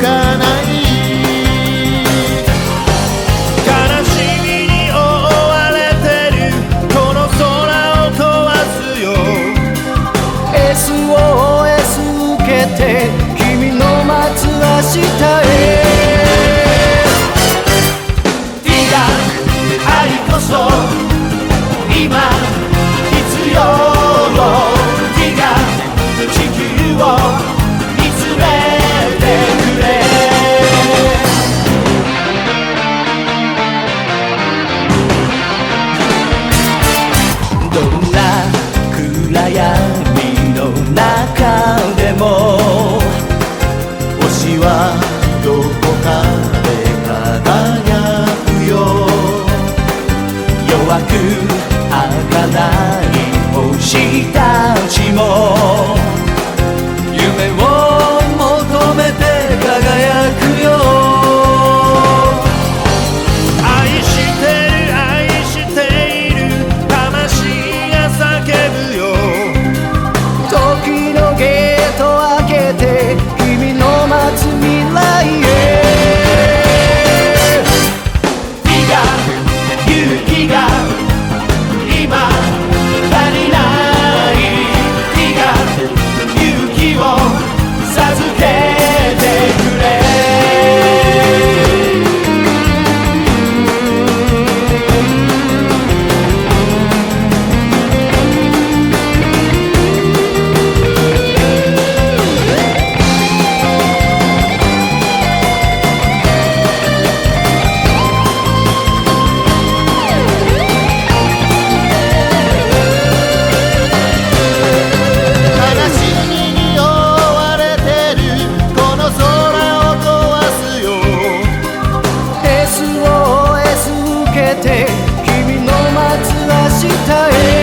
かない悲しみに覆われてる。この空を壊すよ。SOS 受けて君の待つ明日へ。ディガ愛こそ今 aquilo したい